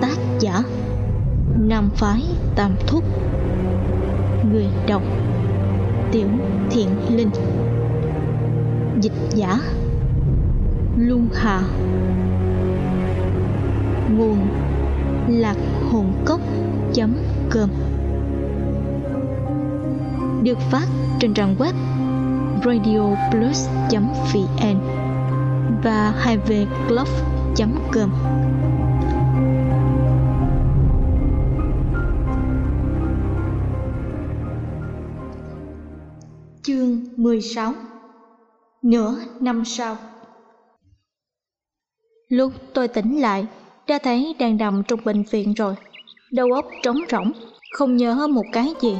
Tác giả, Nam Phái Tam Thúc. Người đọc, Tiểu Thiện Linh. Dịch giả, Luân Hà. Nguồn, Lạc hồn cốc.com Được phát trên trang web radioplus.vn và com. Chương 16 Nửa năm sau. Lúc tôi tỉnh lại, đã thấy đang nằm trong bệnh viện rồi. Đầu óc trống rỗng, Không nhớ một cái gì.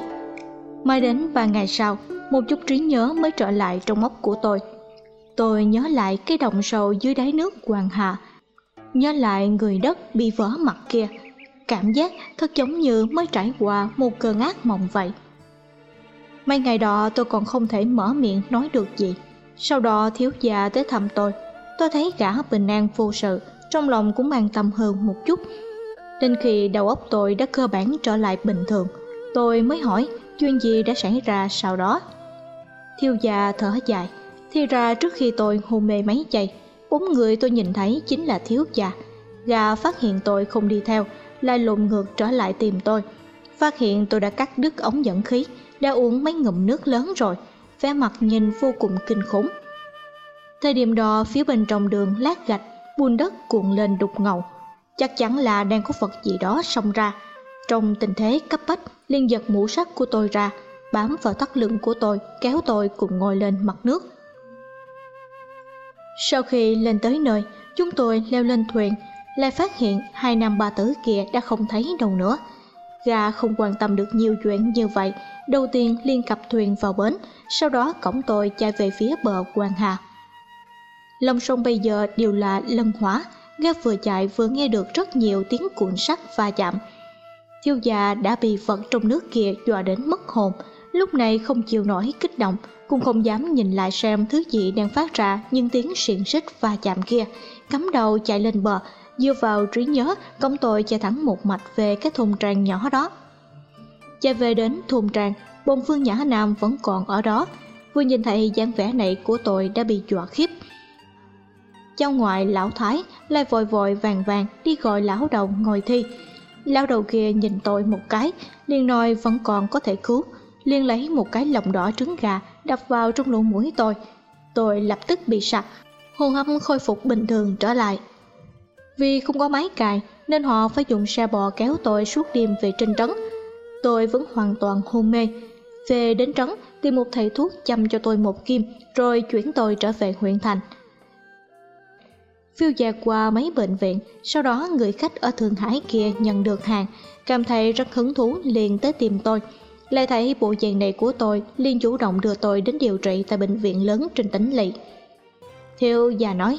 Mai đến ba ngày sau, Một chút trí nhớ mới trở lại trong óc của tôi. Tôi nhớ lại cái đồng sầu dưới đáy nước Hoàng Hà Nhớ lại người đất bị vỡ mặt kia. Cảm giác thật giống như mới trải qua một cơn ác mộng vậy. Mấy ngày đó tôi còn không thể mở miệng nói được gì. Sau đó thiếu gia tới thăm tôi. Tôi thấy gã bình an vô sự, Trong lòng cũng an tâm hơn một chút. Đến khi đầu óc tôi đã cơ bản trở lại bình thường, Tôi mới hỏi chuyện gì đã xảy ra sau đó. Thiếu gia thở dài, Thì ra trước khi tôi hôn mê mấy giây Bốn người tôi nhìn thấy chính là thiếu gia. Gà phát hiện tôi không đi theo, Lại lộn ngược trở lại tìm tôi. Phát hiện tôi đã cắt đứt ống dẫn khí, Đã uống mấy ngụm nước lớn rồi. Vẻ mặt nhìn vô cùng kinh khủng. Thời điểm đó, phía bên trong đường lát gạch Buôn đất cuộn lên đục ngầu. Chắc chắn là đang có vật gì đó xông ra. Trong tình thế cấp bách Liên giật mũ sắt của tôi ra, Bám vào thắt lưng của tôi, Kéo tôi cùng ngồi lên mặt nước. Sau khi lên tới nơi, Chúng tôi leo lên thuyền, Lại phát hiện hai nam ba tử kia đã không thấy đâu nữa. Gà không quan tâm được nhiều chuyện như vậy, Đầu tiên liên cập thuyền vào bến, Sau đó cổng tôi chạy về phía bờ quan Hà. Lòng sông bây giờ đều là lân hóa Gà vừa chạy vừa nghe được rất nhiều tiếng cuộn sắt va chạm. Thiếu gia đã bị vật trong nước kia dọa đến mất hồn Lúc này không chịu nổi kích động, Cũng không dám nhìn lại xem thứ gì đang phát ra những tiếng xiềng xích va chạm kia. Cắm đầu chạy lên bờ, Dựa vào trí nhớ Công tôi chạy thẳng một mạch về cái thùng trang nhỏ đó. Chạy về đến thùng trang Bồn phương Nhã Nam vẫn còn ở đó. Vừa nhìn thấy dáng vẻ này của tôi đã bị dọa khiếp. Cháu ngoại lão Thái lại vội vội vàng vàng đi gọi lão đầu ngồi thi. Lão đầu kia nhìn tôi một cái, liền nói vẫn còn có thể cứu liền lấy một cái lồng đỏ trứng gà đập vào trong lỗ mũi tôi. Tôi lập tức bị sặc, hô hấp khôi phục bình thường trở lại. Vì không có máy cài nên họ phải dùng xe bò kéo tôi suốt đêm về trên trấn. Tôi vẫn hoàn toàn hôn mê. Về đến trấn tìm một thầy thuốc chăm cho tôi một kim rồi chuyển tôi trở về huyện thành. Phiêu dạt qua mấy bệnh viện, sau đó người khách ở thượng hải kia nhận được hàng. Cảm thấy rất hứng thú liền tới tìm tôi lại thấy bộ dạng này của tôi liền chủ động đưa tôi đến điều trị tại bệnh viện lớn trên tỉnh lỵ. Thiêu già nói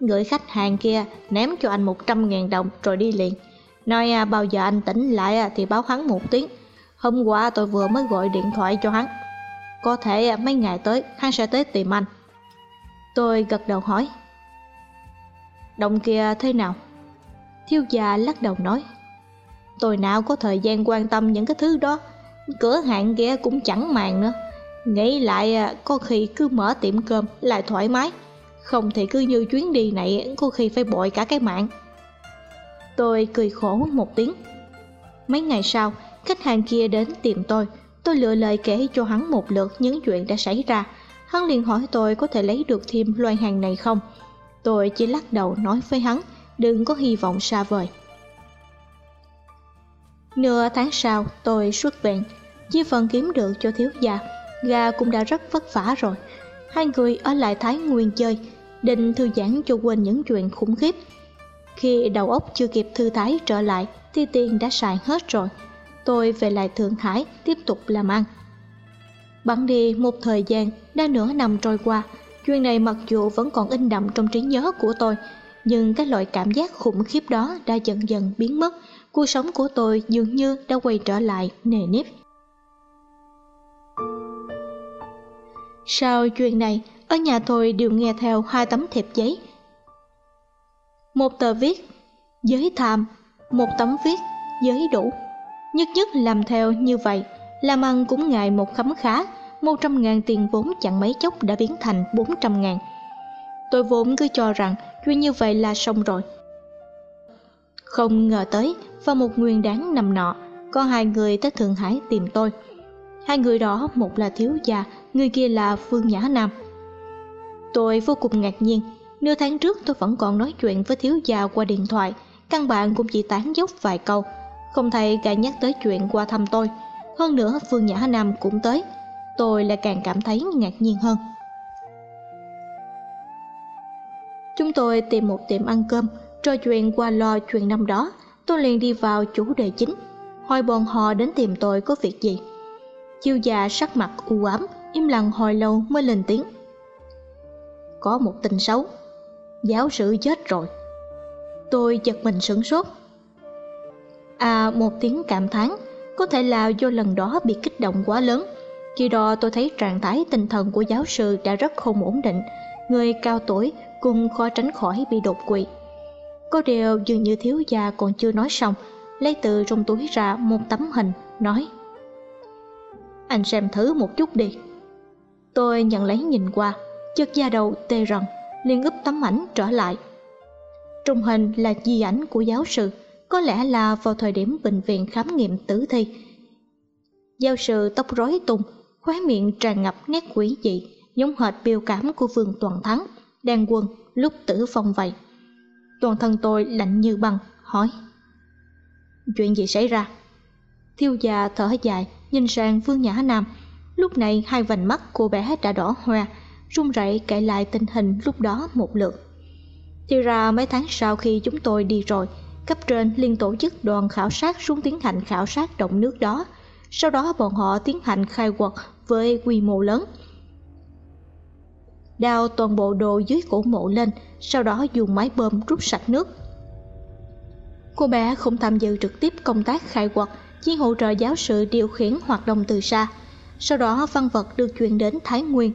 gửi khách hàng kia ném cho anh một trăm ngàn đồng rồi đi liền. Nói à, bao giờ anh tỉnh lại à, thì báo hắn một tiếng. Hôm qua tôi vừa mới gọi điện thoại cho hắn. Có thể à, mấy ngày tới hắn sẽ tới tìm anh. Tôi gật đầu hỏi Động kia thế nào? Thiêu già lắc đầu nói Tôi nào có thời gian quan tâm những cái thứ đó, Cửa hàng kia cũng chẳng màng nữa. Nghĩ lại à, có khi cứ mở tiệm cơm lại thoải mái. Không thì cứ như chuyến đi này, có khi phải bội cả cái mạng. Tôi cười khổ một tiếng. Mấy ngày sau, khách hàng kia đến tìm tôi. Tôi lựa lời kể cho hắn một lượt những chuyện đã xảy ra. Hắn liền hỏi tôi có thể lấy được thêm loài hàng này không. Tôi chỉ lắc đầu nói với hắn, Đừng có hy vọng xa vời. Nửa tháng sau tôi xuất viện. Chi phần kiếm được cho thiếu gia. Gà cũng đã rất vất vả rồi. Hai người ở lại Thái Nguyên chơi Định thư giãn cho quên những chuyện khủng khiếp. Khi đầu óc chưa kịp thư thái trở lại Thì tiền đã xài hết rồi. Tôi về lại Thượng Hải tiếp tục làm ăn. Bắn đi một thời gian đã nửa năm trôi qua. Chuyện này mặc dù vẫn còn in đậm trong trí nhớ của tôi, nhưng cái loại cảm giác khủng khiếp đó đã dần dần biến mất. Cuộc sống của tôi dường như đã quay trở lại nề nếp. Sau chuyện này, ở nhà tôi đều nghe theo hai tấm thiệp giấy. một tờ viết giới tham một tấm viết giới đủ nhất nhất làm theo như vậy làm ăn cũng ngại một khấm khá một trăm ngàn tiền vốn chẳng mấy chốc đã biến thành bốn trăm ngàn tôi vốn cứ cho rằng chuyện như vậy là xong rồi không ngờ tới, vào một nguyên đáng nằm nọ, có hai người tới thượng hải tìm tôi. Hai người đó, một là thiếu gia, người kia là phương nhã nam. Tôi vô cùng ngạc nhiên, nửa tháng trước tôi vẫn còn nói chuyện với thiếu gia qua điện thoại, căn bản cũng chỉ tán dốc vài câu. Không thấy gã nhắc tới chuyện qua thăm tôi. Hơn nữa, phương nhã nam cũng tới. Tôi lại càng cảm thấy ngạc nhiên hơn. Chúng tôi tìm một tiệm ăn cơm trò chuyện qua lo chuyện năm đó, tôi liền đi vào chủ đề chính. Hỏi bọn họ đến tìm tôi có việc gì. Chiêu già sắc mặt u ám, im lặng hồi lâu mới lên tiếng. Có một tin xấu. Giáo sư chết rồi. Tôi giật mình sửng sốt. À một tiếng cảm thán, có thể là do lần đó bị kích động quá lớn. Khi đó tôi thấy trạng thái tinh thần của giáo sư đã rất không ổn định. Người cao tuổi cũng khó tránh khỏi bị đột quỵ có điều dường như thiếu gia còn chưa nói xong, lấy từ trong túi ra một tấm hình, nói, anh xem thử một chút đi. Tôi nhận lấy nhìn qua, chợt da đầu tê rần, liền úp tấm ảnh trở lại. Trong hình là di ảnh của giáo sư, có lẽ là vào thời điểm bệnh viện khám nghiệm tử thi. Giáo sư tóc rối tung, khóe miệng tràn ngập nét quỷ dị, giống hệt biểu cảm của vương toàn thắng, đang quân lúc tử phong vậy toàn thân tôi lạnh như băng, hỏi. Chuyện gì xảy ra? Thiêu già thở dài, nhìn sang vương nhã nam. Lúc này hai vành mắt cô bé đã đỏ hoe, run rẩy kể lại tình hình lúc đó một lượt. Thì ra mấy tháng sau khi chúng tôi đi rồi, cấp trên liên tổ chức đoàn khảo sát xuống tiến hành khảo sát động nước đó. Sau đó bọn họ tiến hành khai quật với quy mô lớn đào toàn bộ đồ dưới cổ mộ lên, sau đó dùng máy bơm rút sạch nước. Cô bé không tham dự trực tiếp công tác khai quật, chỉ hỗ trợ giáo sự điều khiển hoạt động từ xa. Sau đó văn vật được chuyển đến thái nguyên.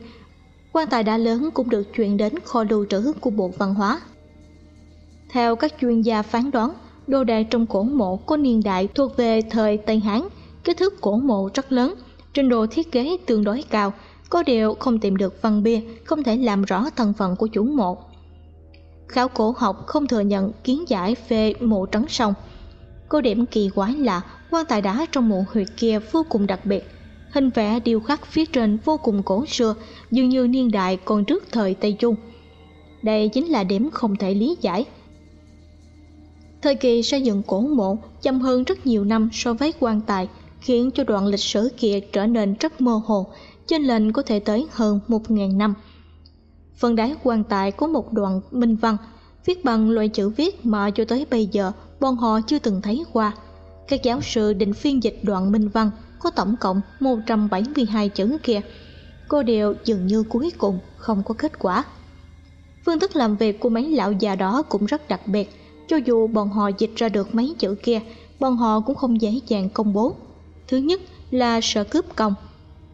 Quan tài đá lớn cũng được chuyển đến kho lưu trữ của bộ văn hóa. Theo các chuyên gia phán đoán, đồ đạc trong cổ mộ có niên đại thuộc về thời tây hán. Kích thước cổ mộ rất lớn, trình độ thiết kế tương đối cao có điều không tìm được văn bia, không thể làm rõ thân phận của chủ mộ. Khảo cổ học không thừa nhận kiến giải về mộ trấn sông. Có điểm kỳ quái là quan tài đá trong mộ huyệt kia vô cùng đặc biệt. Hình vẽ điêu khắc phía trên vô cùng cổ xưa, dường như niên đại còn trước thời tây trung. Đây chính là điểm không thể lý giải. Thời kỳ xây dựng cổ mộ chậm hơn rất nhiều năm so với quan tài, khiến cho đoạn lịch sử kia trở nên rất mơ hồ trên lệnh có thể tới hơn một ngàn năm. Phần đáy quan tài có một đoạn minh văn, viết bằng loại chữ viết mà cho tới bây giờ bọn họ chưa từng thấy qua. Các giáo sư định phiên dịch đoạn minh văn có tổng cộng 172 chữ kia. Cô đều dường như cuối cùng không có kết quả. Phương thức làm việc của mấy lão già đó cũng rất đặc biệt. Cho dù bọn họ dịch ra được mấy chữ kia, bọn họ cũng không dễ dàng công bố. Thứ nhất là sợ cướp công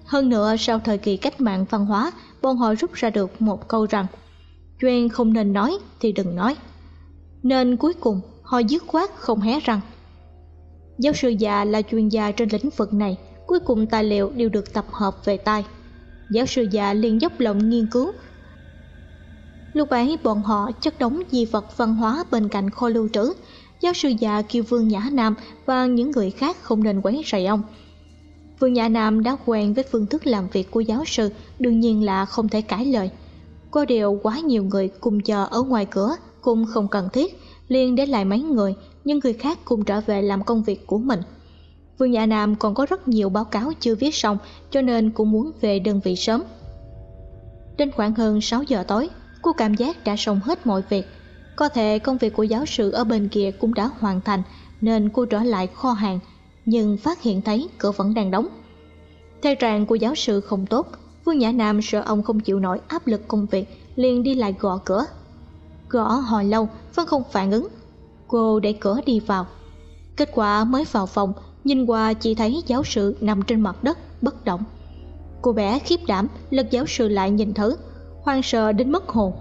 hơn nữa, sau thời kỳ cách mạng văn hóa, bọn họ rút ra được một câu rằng chuyện không nên nói thì đừng nói. Nên cuối cùng, họ dứt khoát không hé răng. Giáo sư già là chuyên gia trên lĩnh vực này, cuối cùng tài liệu đều được tập hợp về tay. Giáo sư già liền dốc lòng nghiên cứu. Lúc ấy, bọn họ chất đóng di vật văn hóa bên cạnh kho lưu trữ. Giáo sư già kêu vương nhã nam và những người khác không nên quấy rầy ông vương nhã nam đã quen với phương thức làm việc của giáo sư, đương nhiên là không thể cãi lời. Có điều quá nhiều người cùng chờ ở ngoài cửa, cũng không cần thiết, liền để lại mấy người nhưng người khác cùng trở về làm công việc của mình. Vương nhã nam còn có rất nhiều báo cáo chưa viết xong, cho nên cũng muốn về đơn vị sớm. Đến khoảng hơn sáu giờ tối, cô cảm giác đã xong hết mọi việc. Có thể công việc của giáo sư ở bên kia cũng đã hoàn thành, nên cô trở lại kho hàng nhưng phát hiện thấy cửa vẫn đang đóng. Thay trạng của giáo sư không tốt, vương nhã nam sợ ông không chịu nổi áp lực công việc, liền đi lại gõ cửa. Gõ hồi lâu, vẫn không phản ứng. Cô đẩy cửa đi vào. Kết quả mới vào phòng, nhìn qua chỉ thấy giáo sư nằm trên mặt đất, bất động. Cô bé khiếp đảm, lật giáo sư lại nhìn thử. Hoang sợ đến mất hồn.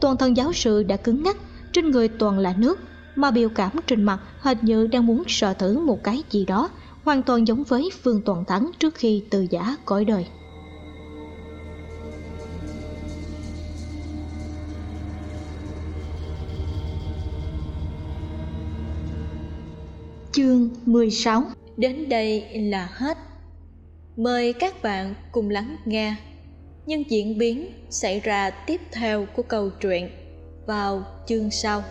Toàn thân giáo sư đã cứng ngắc, trên người toàn là nước mà biểu cảm trên mặt hệt như đang muốn sợ thử một cái gì đó, hoàn toàn giống với phương toàn thắng trước khi từ giả cõi đời. Chương 16 đến đây là hết. Mời các bạn cùng lắng nghe những diễn biến xảy ra tiếp theo của câu chuyện vào chương sau.